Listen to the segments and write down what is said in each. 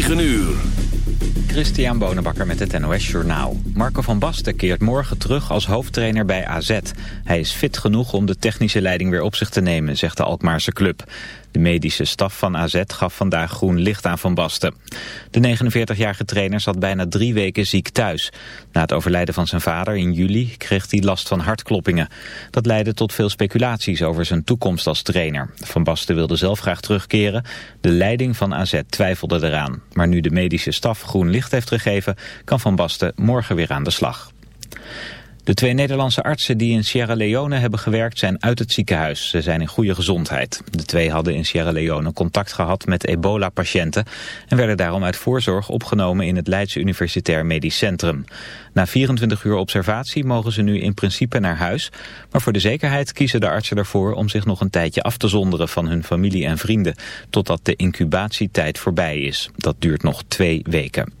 9 uur. Christian Bonenbakker met het NOS Journaal. Marco van Basten keert morgen terug als hoofdtrainer bij AZ. Hij is fit genoeg om de technische leiding weer op zich te nemen, zegt de Alkmaarse club. De medische staf van AZ gaf vandaag groen licht aan Van Basten. De 49-jarige trainer zat bijna drie weken ziek thuis. Na het overlijden van zijn vader in juli kreeg hij last van hartkloppingen. Dat leidde tot veel speculaties over zijn toekomst als trainer. Van Basten wilde zelf graag terugkeren. De leiding van AZ twijfelde eraan. Maar nu de medische staf groen licht heeft gegeven... kan Van Basten morgen weer aan de slag. De twee Nederlandse artsen die in Sierra Leone hebben gewerkt zijn uit het ziekenhuis. Ze zijn in goede gezondheid. De twee hadden in Sierra Leone contact gehad met ebola-patiënten... en werden daarom uit voorzorg opgenomen in het Leidse Universitair Medisch Centrum. Na 24 uur observatie mogen ze nu in principe naar huis... maar voor de zekerheid kiezen de artsen ervoor om zich nog een tijdje af te zonderen van hun familie en vrienden... totdat de incubatietijd voorbij is. Dat duurt nog twee weken.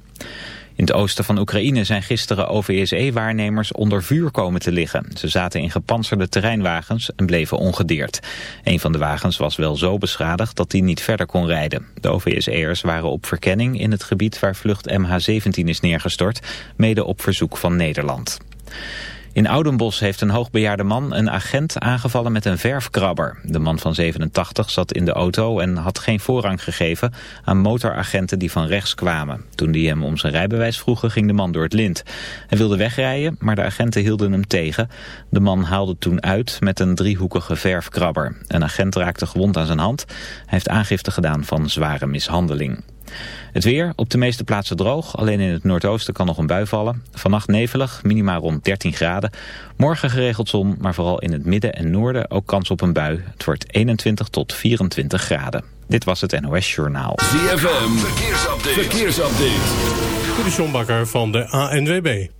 In het oosten van Oekraïne zijn gisteren OVSE-waarnemers onder vuur komen te liggen. Ze zaten in gepantserde terreinwagens en bleven ongedeerd. Een van de wagens was wel zo beschadigd dat hij niet verder kon rijden. De OVSE'ers waren op verkenning in het gebied waar vlucht MH17 is neergestort, mede op verzoek van Nederland. In Oudenbos heeft een hoogbejaarde man een agent aangevallen met een verfkrabber. De man van 87 zat in de auto en had geen voorrang gegeven aan motoragenten die van rechts kwamen. Toen die hem om zijn rijbewijs vroegen ging de man door het lint. Hij wilde wegrijden, maar de agenten hielden hem tegen. De man haalde toen uit met een driehoekige verfkrabber. Een agent raakte gewond aan zijn hand. Hij heeft aangifte gedaan van zware mishandeling. Het weer, op de meeste plaatsen droog. Alleen in het noordoosten kan nog een bui vallen. Vannacht nevelig, minima rond 13 graden. Morgen geregeld zon, maar vooral in het midden en noorden ook kans op een bui. Het wordt 21 tot 24 graden. Dit was het NOS Journaal. ZFM, verkeersupdate. verkeersupdate. De van de ANWB.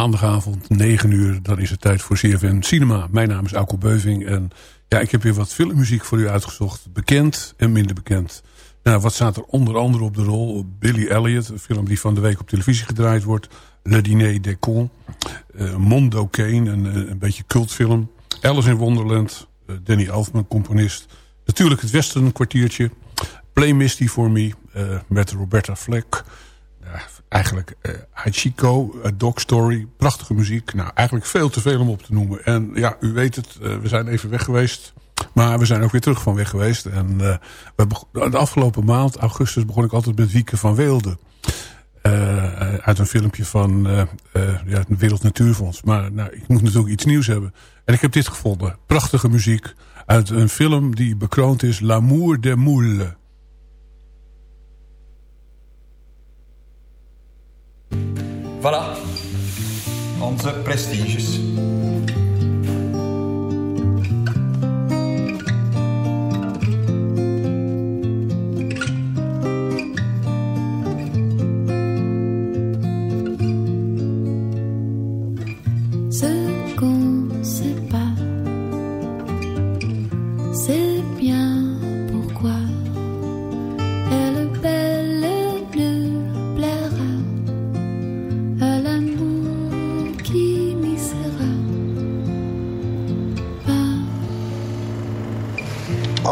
Maandagavond, 9 uur, dan is het tijd voor CFN Cinema. Mijn naam is Alko Beuving en ja, ik heb weer wat filmmuziek voor u uitgezocht. Bekend en minder bekend. Nou, wat staat er onder andere op de rol? Billy Elliot, een film die van de week op televisie gedraaid wordt. Le Dîner des Cons. Uh, Mondo Kane, een, een beetje cultfilm. Alice in Wonderland, uh, Danny Elfman, componist. Natuurlijk het Western kwartiertje. Play Misty for Me, met Roberta Fleck eigenlijk uh, Hachiko, uh, Dog Story, prachtige muziek. Nou, eigenlijk veel te veel om op te noemen. En ja, u weet het, uh, we zijn even weg geweest. Maar we zijn ook weer terug van weg geweest. En we de afgelopen maand, augustus, begon ik altijd met Wieke van Weelde. Uit een filmpje van ja, het Wereld Natuurfonds. Maar nou, ik moet natuurlijk iets nieuws hebben. En ik heb dit gevonden. Prachtige muziek uit een film die bekroond is. L'amour des moules. Voilà, onze prestiges.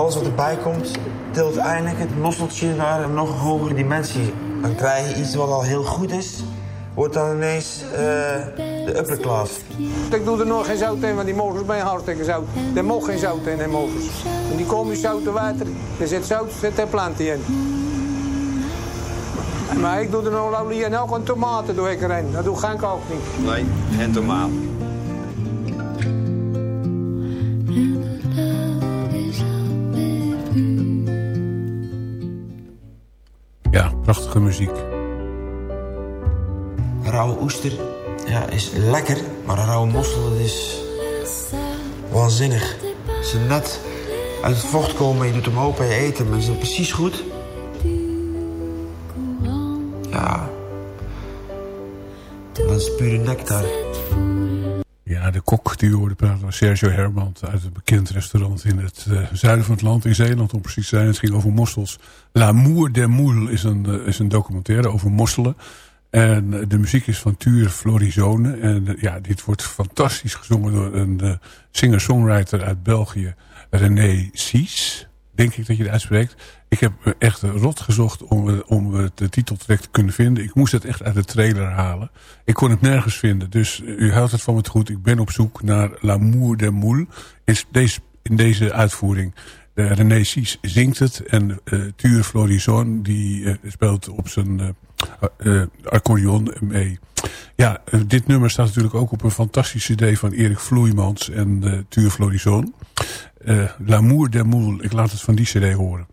Alles wat erbij komt, tilt uiteindelijk het mosseltje naar een nog hogere dimensie Dan krijg je iets wat al heel goed is, wordt dan ineens uh, de upper class. Ik doe er nog geen zout in, want die mogels zijn hartstikke zout. Er mag geen zout in, in mogels. En die komen zoute water, er zit zout, zit er planten in. Maar ik doe er nog olie en ook een tomaten doe ik erin. Dat doe Genk ook niet. Nee, geen tomaat. Muziek. Rauwe oester ja, is lekker, maar rauwe mossel is waanzinnig. Ze net uit het vocht komen, je doet hem open en je eet hem. En ze zijn precies goed. Ja. Dat is pure nectar. De kok die we hoorde praten was Sergio Herman uit een bekend restaurant in het uh, zuiden van het land, in Zeeland om precies te zijn. Het ging over mossels. L'amour des moules is een, uh, is een documentaire over mosselen. En uh, de muziek is van Tuur Florizone. En ja, dit wordt fantastisch gezongen door een singer-songwriter uit België, René Sies denk ik dat je het uitspreekt. Ik heb echt rot gezocht om, om de titeltrack te kunnen vinden. Ik moest het echt uit de trailer halen. Ik kon het nergens vinden. Dus u houdt het van me goed. Ik ben op zoek naar L'amour des moules. In deze, in deze uitvoering. De René Sies zingt het. En uh, Tuur Florison die speelt op zijn uh, mee. Ja, dit nummer staat natuurlijk ook op een fantastische cd van Erik Vloeimans en Tuur Florison. Uh, L'amour des moules. Ik laat het van die cd horen.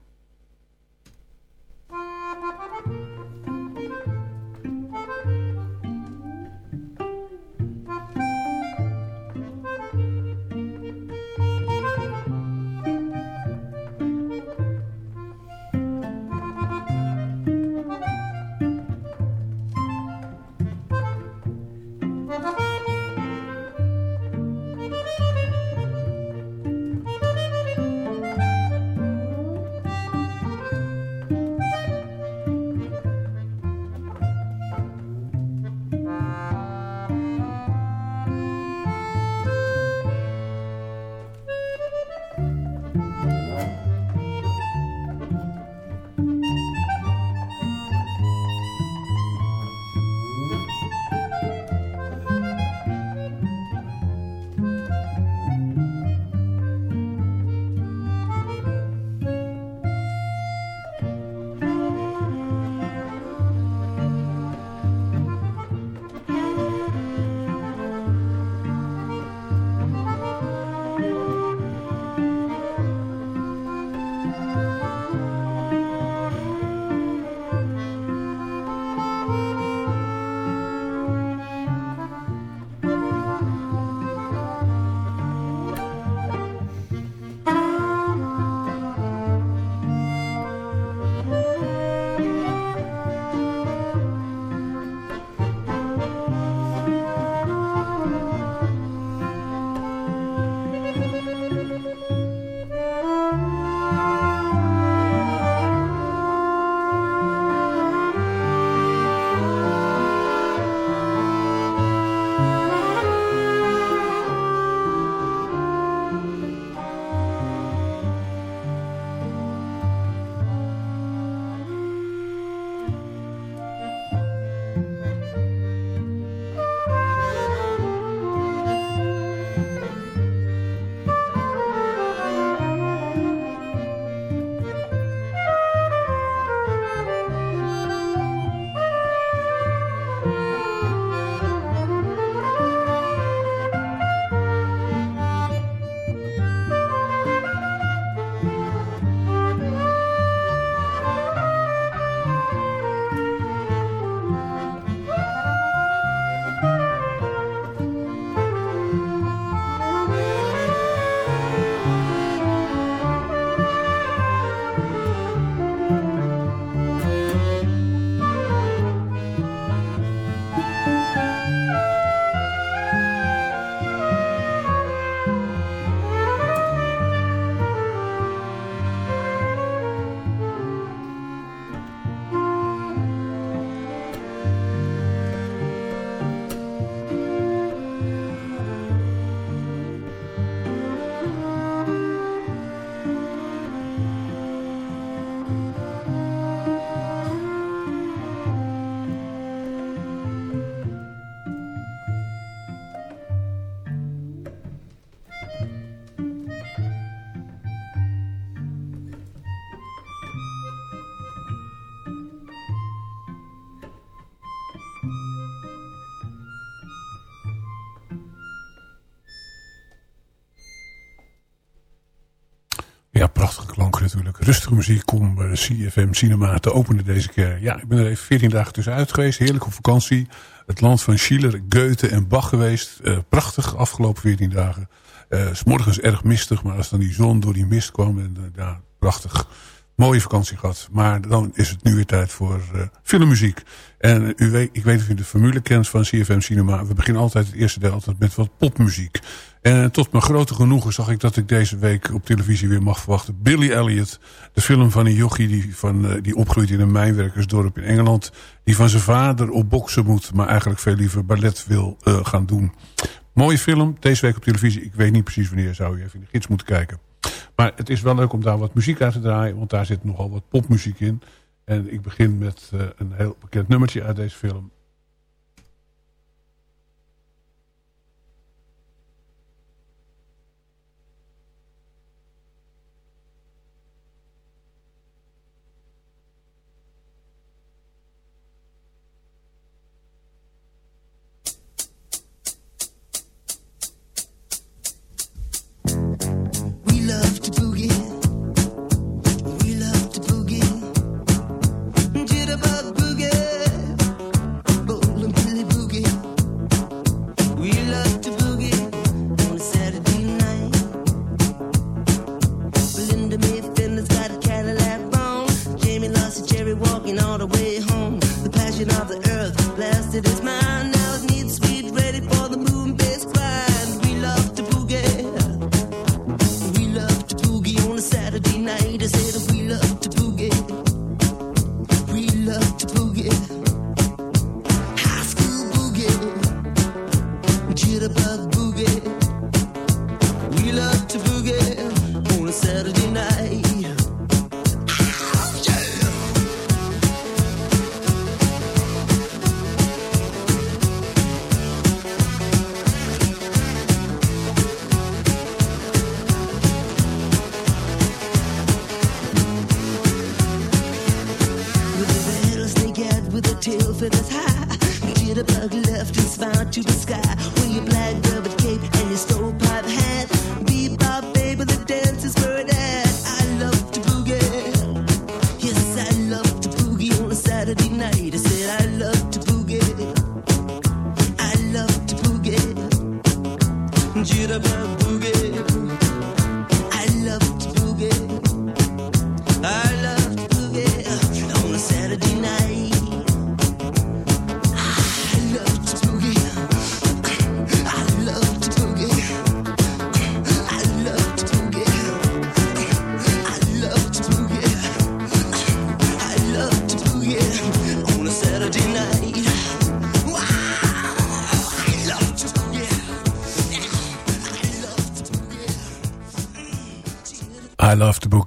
Rustige muziek om uh, CFM Cinema te openen deze keer. Ja, ik ben er even 14 dagen tussenuit geweest. Heerlijk op vakantie. Het land van Schiller, Goethe en Bach geweest. Uh, prachtig afgelopen 14 dagen. Uh, s morgens erg mistig, maar als dan die zon door die mist kwam. En, ja, prachtig. Mooie vakantie gehad. Maar dan is het nu weer tijd voor filmmuziek. En u weet, ik weet of u de formule kent van CFM Cinema. We beginnen altijd het eerste deel altijd met wat popmuziek. En tot mijn grote genoegen zag ik dat ik deze week op televisie weer mag verwachten. Billy Elliot, de film van een jochie die, van, uh, die opgroeit in een mijnwerkersdorp in Engeland. Die van zijn vader op boksen moet, maar eigenlijk veel liever ballet wil uh, gaan doen. Mooie film, deze week op televisie. Ik weet niet precies wanneer, zou je even in de gids moeten kijken. Maar het is wel leuk om daar wat muziek uit te draaien, want daar zit nogal wat popmuziek in. En ik begin met uh, een heel bekend nummertje uit deze film.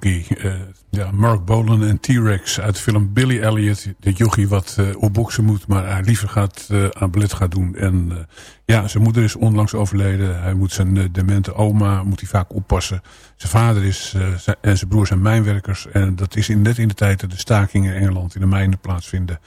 Uh, ja, Mark Bolan en T-Rex uit de film Billy Elliot. De jochie wat uh, op boksen moet, maar hij liever gaat, uh, aan ballet gaat doen. En ja, zijn moeder is onlangs overleden. Hij moet zijn demente oma moet hij vaak oppassen. Zijn vader is, en zijn broer zijn mijnwerkers. En dat is in, net in de tijd dat de stakingen in Engeland in de mijnen plaatsvinden.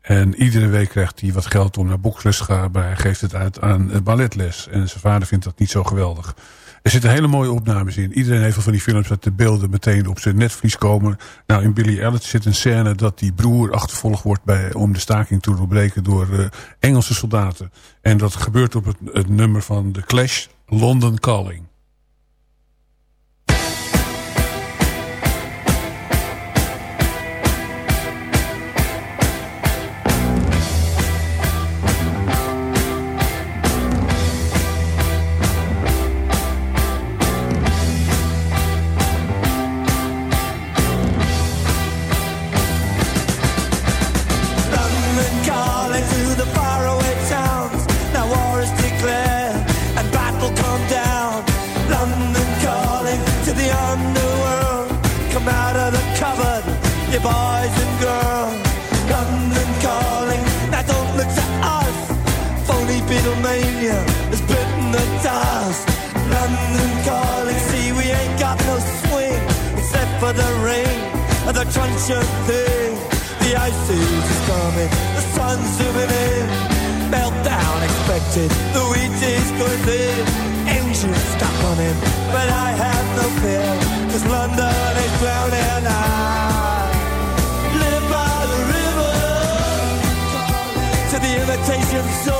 En iedere week krijgt hij wat geld om naar boksles te gaan. Maar hij geeft het uit aan balletles. En zijn vader vindt dat niet zo geweldig. Er zitten hele mooie opnames in. Iedereen heeft van die films dat de beelden meteen op zijn netvlies komen. Nou, in Billy Elliot zit een scène dat die broer achtervolgd wordt bij, om de staking te doorbreken door uh, Engelse soldaten. En dat gebeurt op het, het nummer van The Clash, London Calling. Romania has bitten the dust. London calling, see we ain't got no swing except for the rain and the crunch of thing. The ice is coming, the sun's zooming in. Meltdown expected, the wheat is good in. Engines stop on him, but I have no fear, cause London is drowning. I live by the river to the imitation zone.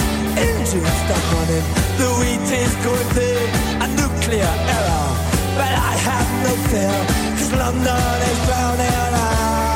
on it, the wheat is going thin, a nuclear error. But I have no fear, cause London is drowning. I,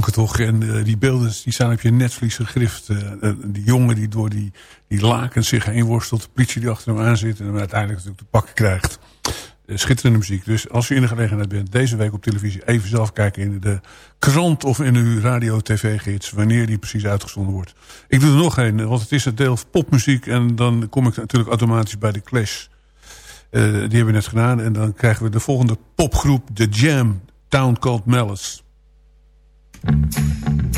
klanken toch. En eh, die beelden die staan op je netvlies gegrift. Eh, eh, die jongen die door die, die lakens zich heen worstelt. De politie die achter hem aan zit. En hem uiteindelijk natuurlijk te pakken krijgt. Schitterende muziek. Dus als u in de gelegenheid bent deze week op televisie... even zelf kijken in de krant of in uw radio-tv-gids... wanneer die precies uitgezonden wordt. Ik doe er nog een, want het is het deel popmuziek... en dan kom ik natuurlijk automatisch bij de Clash. Die hebben we net gedaan. En dan krijgen we de volgende popgroep, The Jam, Town Called Malice. フフフ。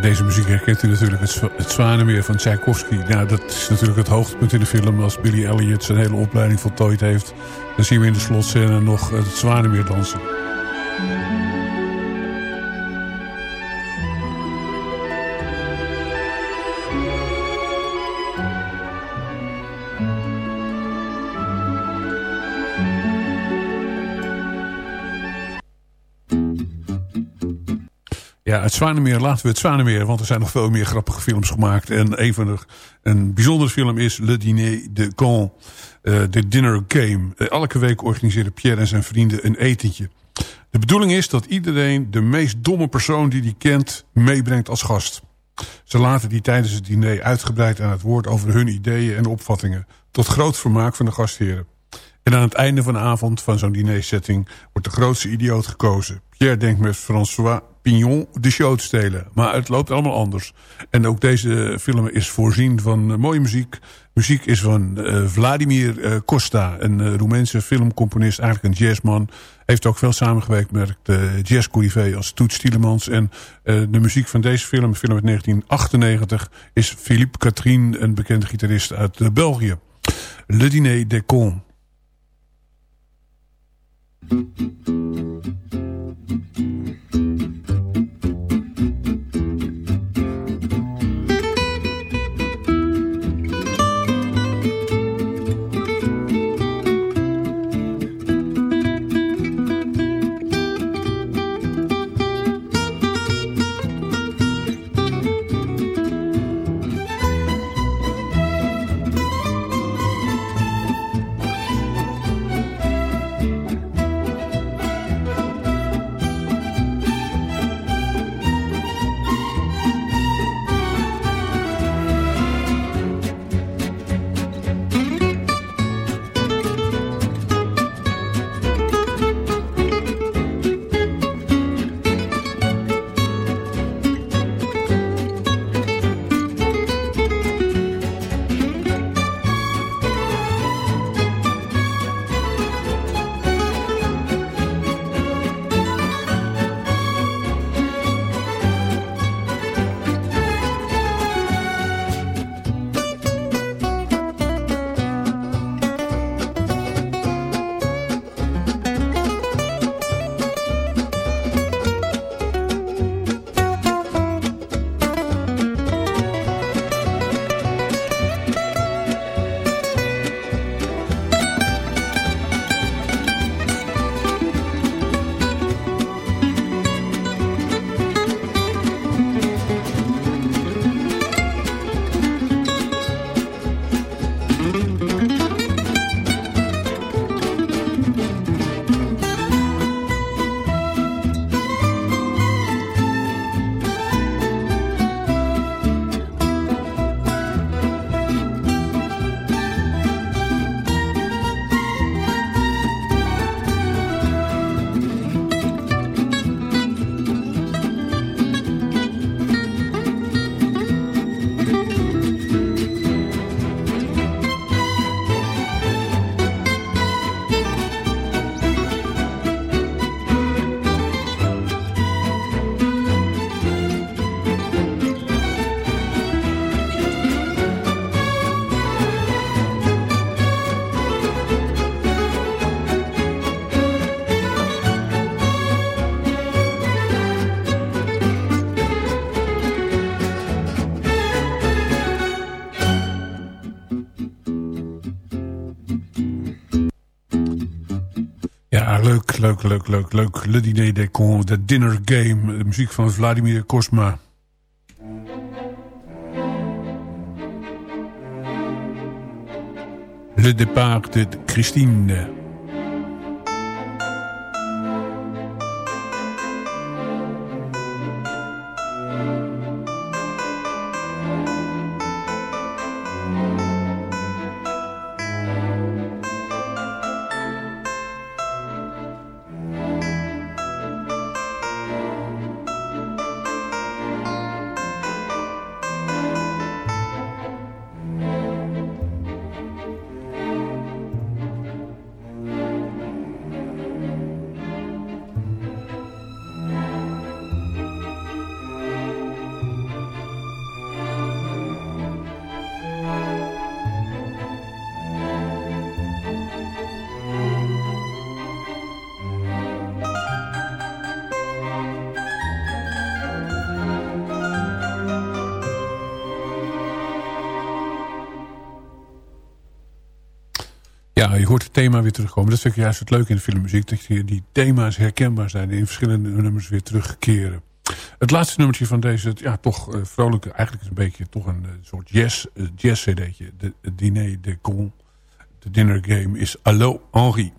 Deze muziek herkent u natuurlijk het, het Zwanemeer van Tchaikovsky. Nou, dat is natuurlijk het hoogtepunt in de film. Als Billy Elliot zijn hele opleiding voltooid heeft... dan zien we in de slotscène nog het Zwanemeer dansen. Het Zwanemeer, laten we het Zwanemeer, want er zijn nog veel meer grappige films gemaakt. En een van de, een bijzondere film is Le Dîner de uh, The Dinner Game. Uh, elke week organiseren Pierre en zijn vrienden een etentje. De bedoeling is dat iedereen de meest domme persoon die die kent meebrengt als gast. Ze laten die tijdens het diner uitgebreid aan het woord over hun ideeën en opvattingen. Tot groot vermaak van de gastheren. En aan het einde van de avond van zo'n dinersetting wordt de grootste idioot gekozen. Pierre denkt met François Pignon de show te stelen. Maar het loopt allemaal anders. En ook deze film is voorzien van uh, mooie muziek. Muziek is van uh, Vladimir uh, Costa, een Roemeense filmcomponist, eigenlijk een jazzman. Heeft ook veel samengewerkt met jazzcorrivé als Toets Tielemans. En de muziek van deze film, film uit 1998, is Philippe Catherine, een bekende gitarist uit België. Le Dîner des. Thank you. Leuk, leuk, leuk, leuk. Le Dîner des Cons, de Dinner Game. De muziek van Vladimir Kosma. Le départ de Christine. Ja, je hoort het thema weer terugkomen. Dat vind ik juist het leuke in de filmmuziek. Dat je die thema's herkenbaar zijn. Die in verschillende nummers weer terugkeren. Het laatste nummertje van deze, ja, toch uh, vrolijke... Eigenlijk een beetje toch een uh, soort jazz, uh, jazz cd'tje. De, de diner de con. De dinner game is Allo Henri.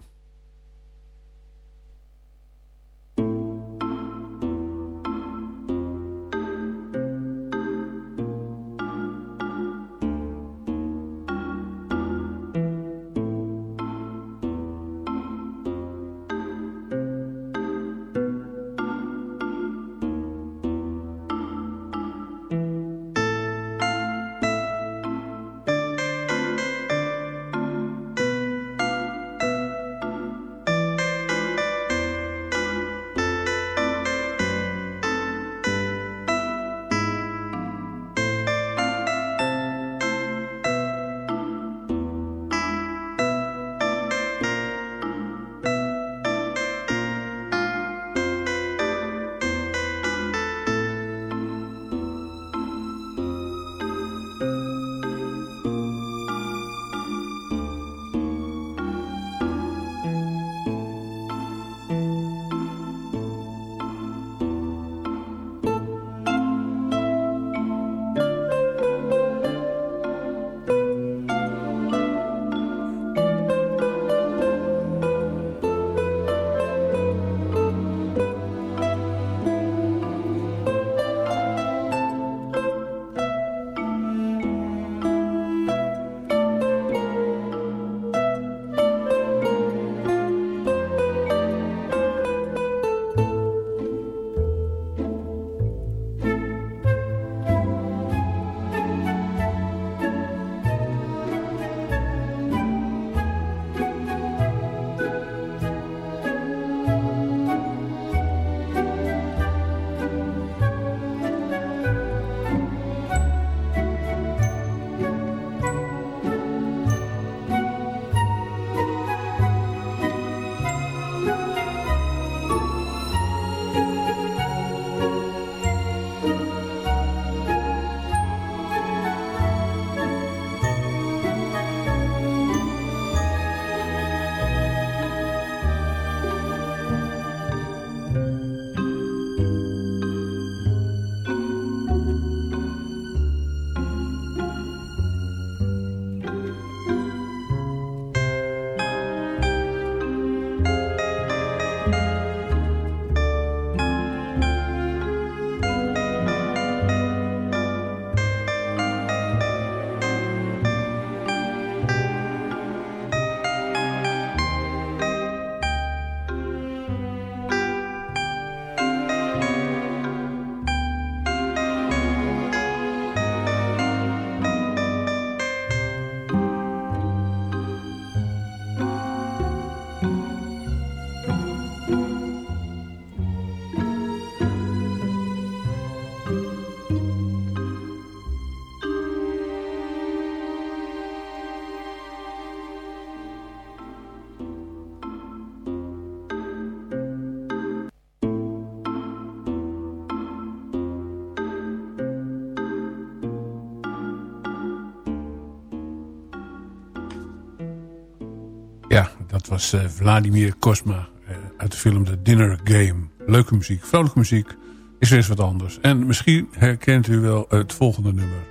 Dat was uh, Vladimir Kosma uh, uit de film The Dinner Game. Leuke muziek, vrolijke muziek. Is weer eens wat anders. En misschien herkent u wel het volgende nummer.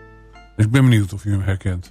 Dus ik ben benieuwd of u hem herkent.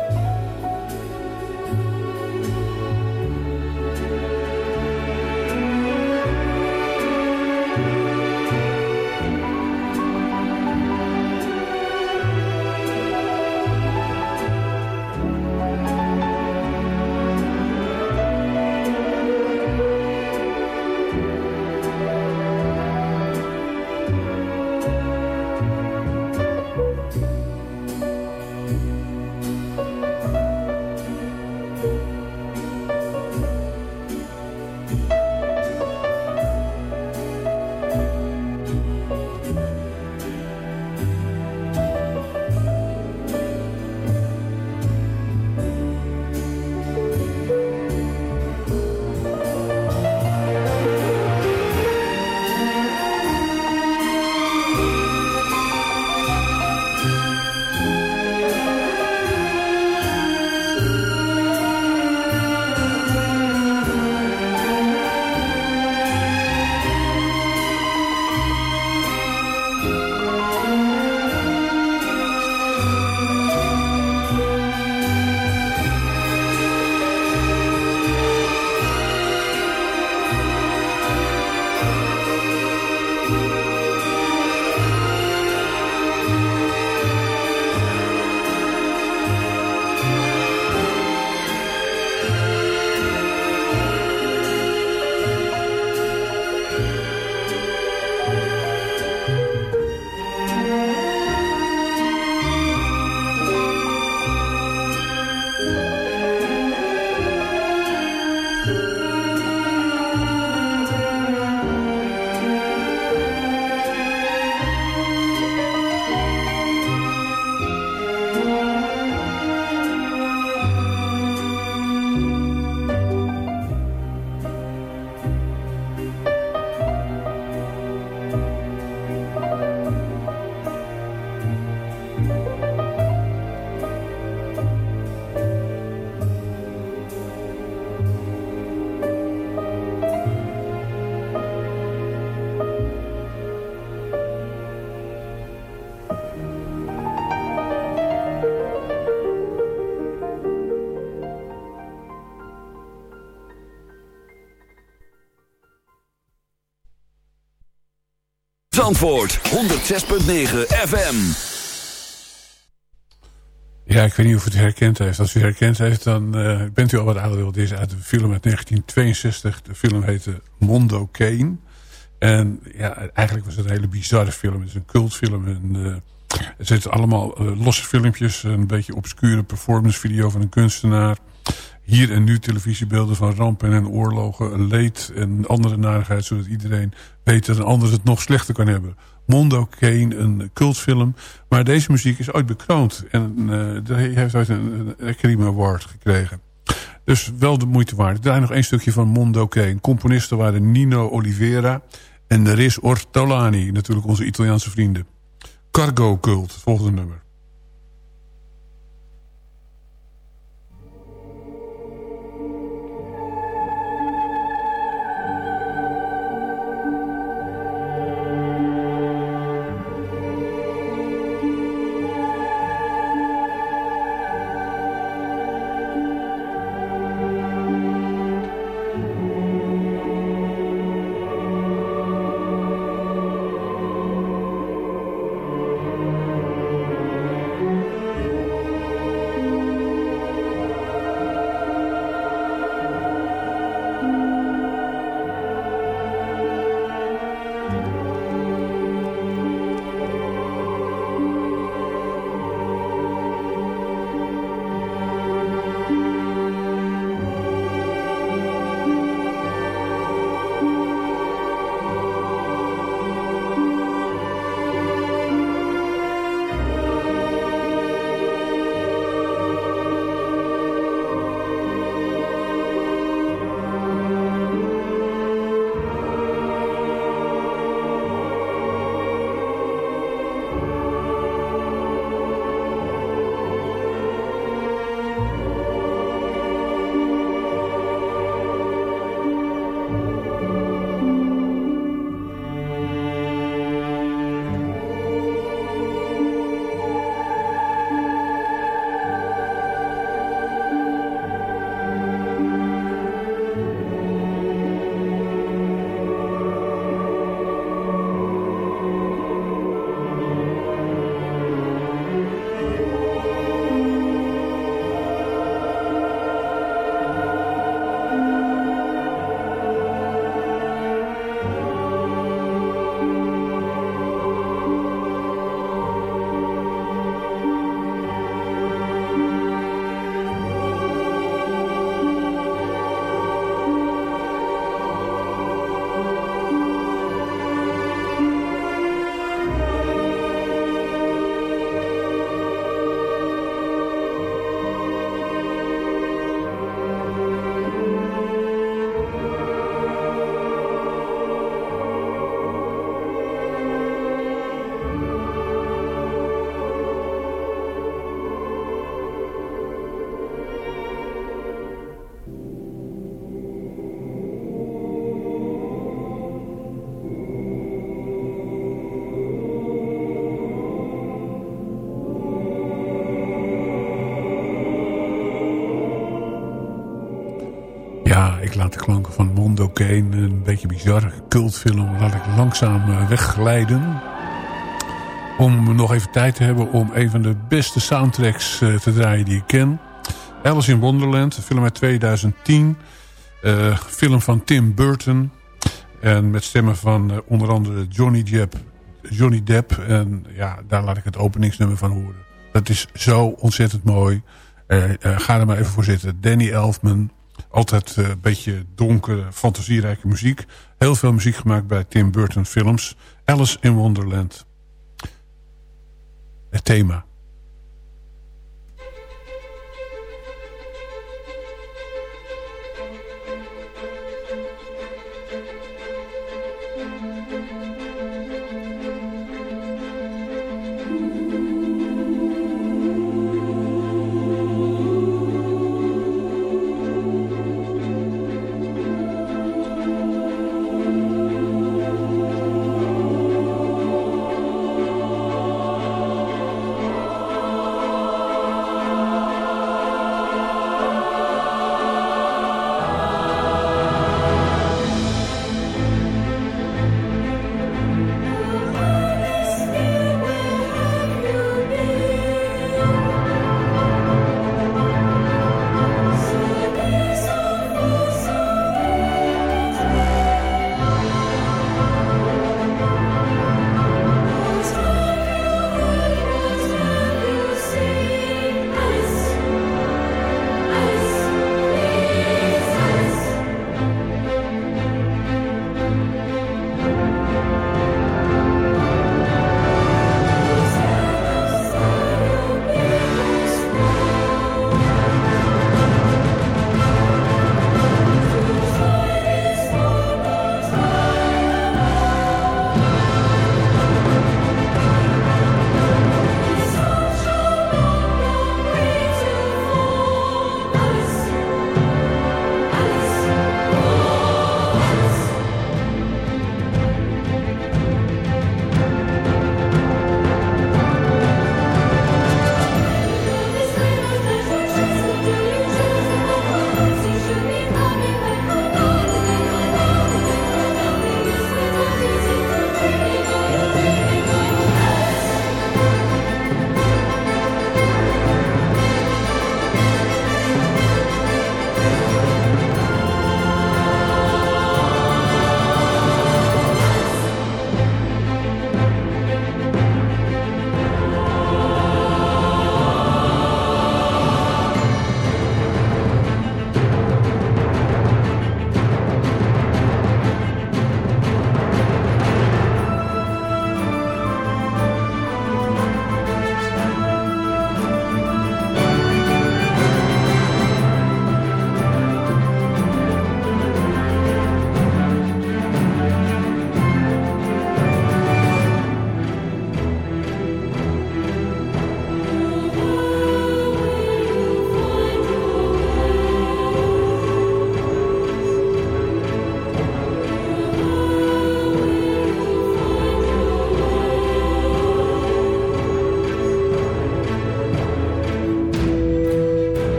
Zandvoort 106.9 FM. Ja, ik weet niet of u het herkend heeft. Als u herkend heeft, dan uh, bent u al wat ouder. Het is uit een film uit 1962. De film heette Mondo Kane. En ja, eigenlijk was het een hele bizarre film. Het is een cultfilm. En, het zitten allemaal uh, losse filmpjes. Een beetje obscure performance video van een kunstenaar. Hier en nu televisiebeelden van rampen en oorlogen. Leed en andere narigheid. Zodat iedereen weet dat een ander het nog slechter kan hebben. Mondo Kane, een cultfilm. Maar deze muziek is ooit bekroond. En uh, hij heeft ooit een, een Academy Award gekregen. Dus wel de moeite waard. Draai nog één stukje van Mondo Kane. Componisten waren Nino Oliveira en Riz Ortolani. Natuurlijk onze Italiaanse vrienden. Cargo Cult, het volgende nummer. De klanken van Mondo Kane, een beetje bizarre cultfilm, laat ik langzaam eh, wegglijden. Om nog even tijd te hebben om een van de beste soundtracks eh, te draaien die ik ken. Alice in Wonderland, een film uit 2010. Uh, film van Tim Burton. En met stemmen van onder andere Johnny Depp, Johnny Depp. En ja, daar laat ik het openingsnummer van horen. Dat is zo ontzettend mooi. ga er maar even voor zitten. Danny Elfman. Altijd uh, een beetje donkere, fantasierijke muziek. Heel veel muziek gemaakt bij Tim Burton films. Alice in Wonderland. Het thema.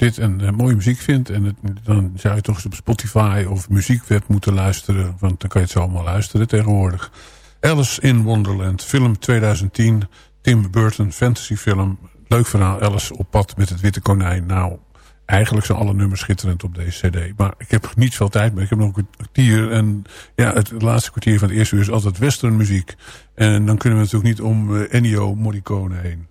Dit een, mooie muziek vindt... En dan zou je toch eens op Spotify of muziekweb moeten luisteren. Want dan kan je het zo allemaal luisteren tegenwoordig. Alice in Wonderland, film 2010. Tim Burton, fantasyfilm. Leuk verhaal, Alice op pad met het witte konijn. Nou, eigenlijk zijn alle nummers schitterend op deze cd. Maar ik heb niet veel tijd meer. Ik heb nog een kwartier. En ja, het laatste kwartier van het eerste uur is altijd western muziek. En dan kunnen we natuurlijk niet om uh, Ennio Morricone heen.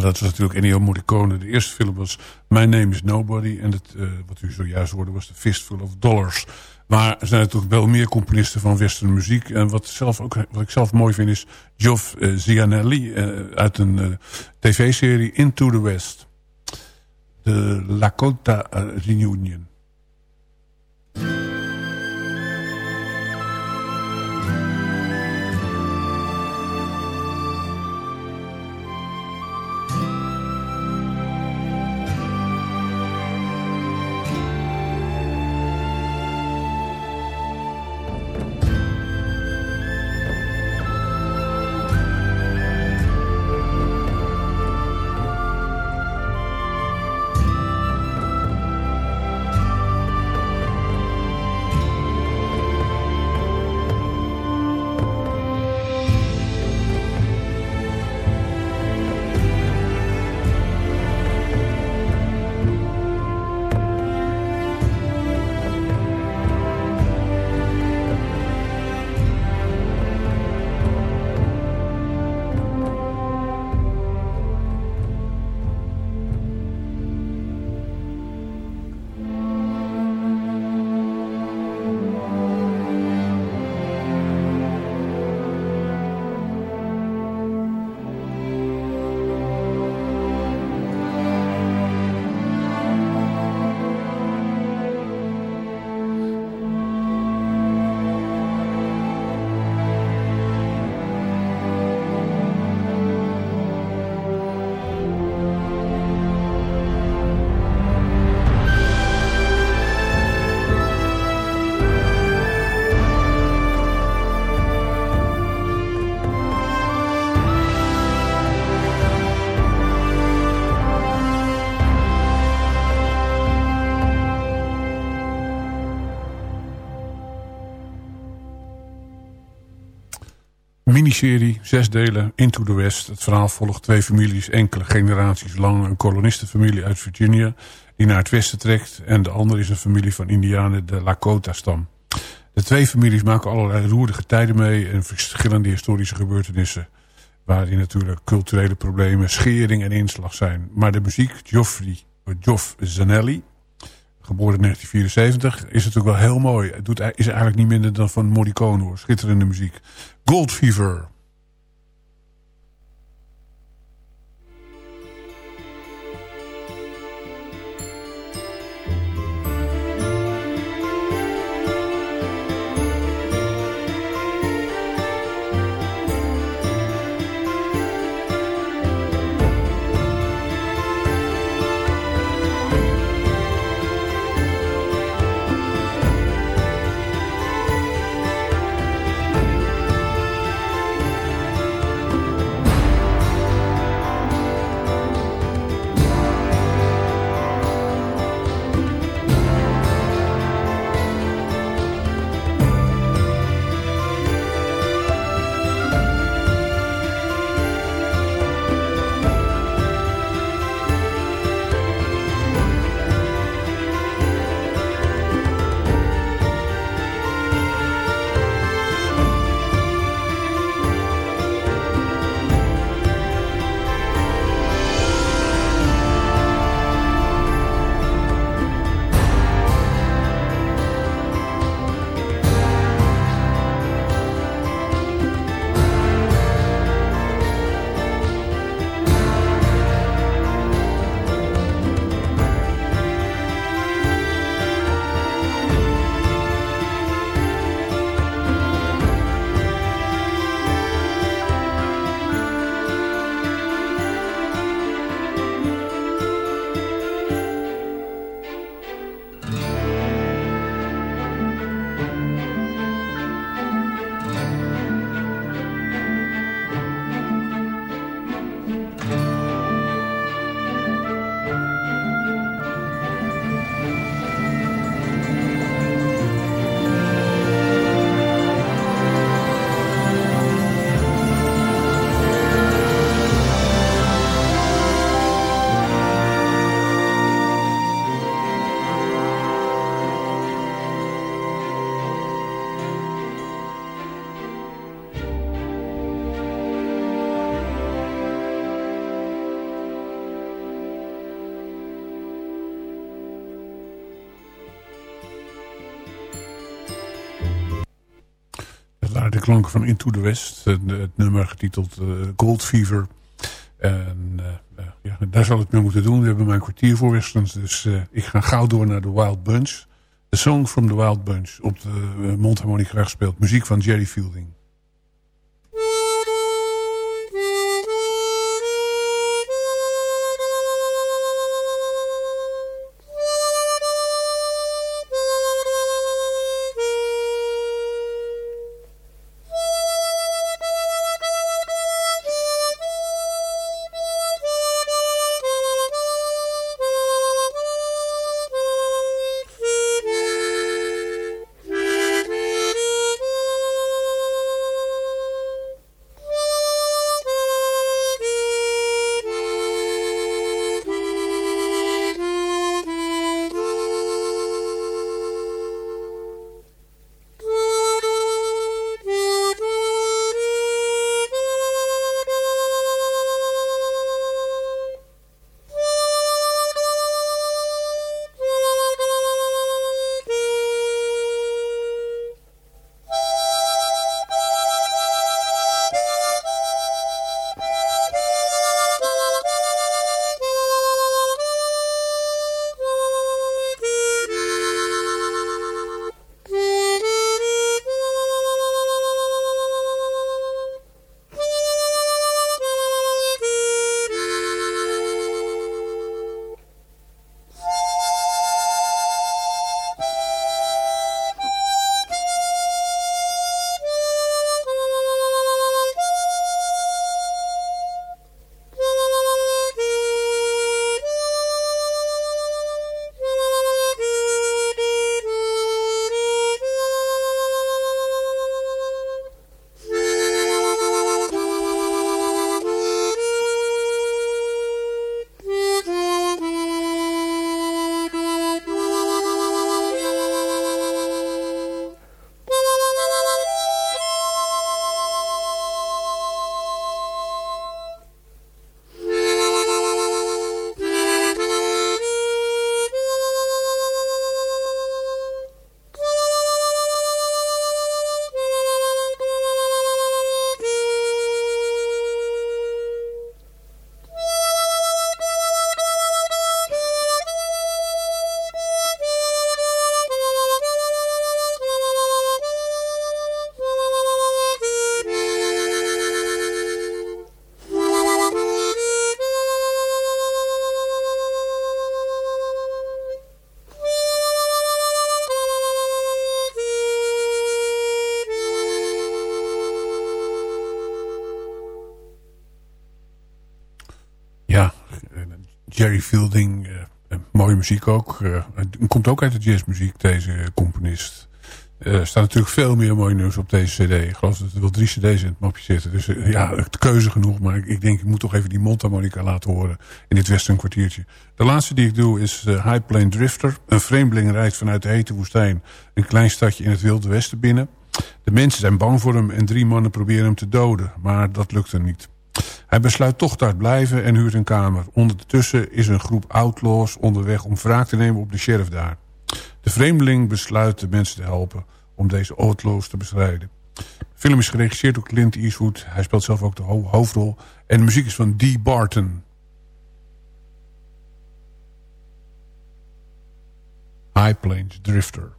Dat was natuurlijk Ennio Morricone. De eerste film was My Name is Nobody. En het, uh, wat u zojuist hoorde was The Fistful of Dollars. Maar er zijn natuurlijk wel meer componisten van western muziek. En wat, zelf ook, wat ik zelf mooi vind is Geoff uh, Zianelli uh, uit een tv-serie Into the West. De Lakota Reunion. Miniserie, zes delen, Into the West. Het verhaal volgt twee families, enkele generaties lang. Een kolonistenfamilie uit Virginia die naar het westen trekt. En de andere is een familie van indianen, de Lakota-stam. De twee families maken allerlei roerige tijden mee... en verschillende historische gebeurtenissen... waarin natuurlijk culturele problemen, schering en inslag zijn. Maar de muziek, Geoffrey, Geoff Zanelli geboren in 1974, is natuurlijk wel heel mooi. Het doet, is eigenlijk niet minder dan van Morricone hoor. Schitterende muziek. Gold Fever. De klanken van Into the West. Het, nummer getiteld uh, Gold Fever. En uh, ja, daar zal het mee moeten doen. We hebben een kwartier voor. Dus ik ga gauw door naar The Wild Bunch. The Song from the Wild Bunch. Op de mondharmonica gespeeld. Muziek van Jerry Fielding. Jerry Fielding, uh, mooie muziek ook. Uh, komt ook uit de jazzmuziek, deze componist. Er staan natuurlijk veel meer mooie nummers op deze cd. Ik geloof dat er wel drie cd's in het mapje zitten. Dus ja, de keuze genoeg. Maar ik, ik, denk, ik moet toch even die mondharmonica laten horen in dit western kwartiertje. De laatste die ik doe is High Plain Drifter. Een vreemdeling rijdt vanuit de hete woestijn een klein stadje in het wilde westen binnen. De mensen zijn bang voor hem en drie mannen proberen hem te doden. Maar dat lukt er niet. Hij besluit toch daar blijven en huurt een kamer. Ondertussen is een groep outlaws onderweg om wraak te nemen op de sheriff daar. De vreemdeling besluit de mensen te helpen om deze outlaws te bestrijden. De film is geregisseerd door Clint Eastwood. Hij speelt zelf ook de hoofdrol. En de muziek is van Dee Barton. High Plains Drifter.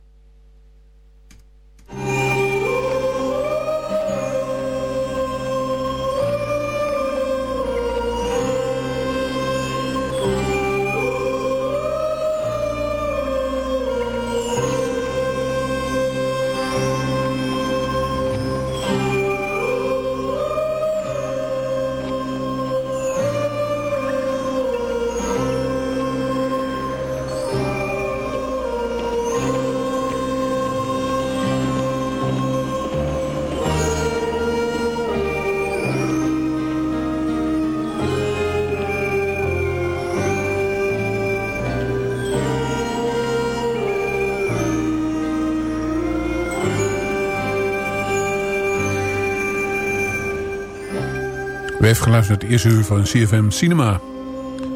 Heeft geluisterd naar het eerste uur van CFM Cinema.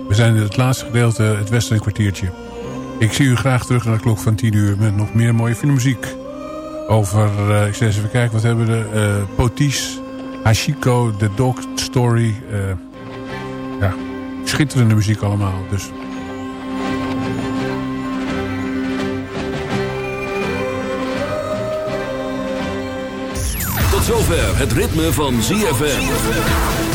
We zijn in het laatste gedeelte, het Western kwartiertje. Ik zie u graag terug naar de klok van 10 uur met nog meer mooie filmmuziek. Over, uh, ik zal eens even kijken, wat hebben we? Uh, Potis, Hashiko, The Dog Story. Uh, ja, schitterende muziek allemaal. Dus Tot zover het ritme van ZFM.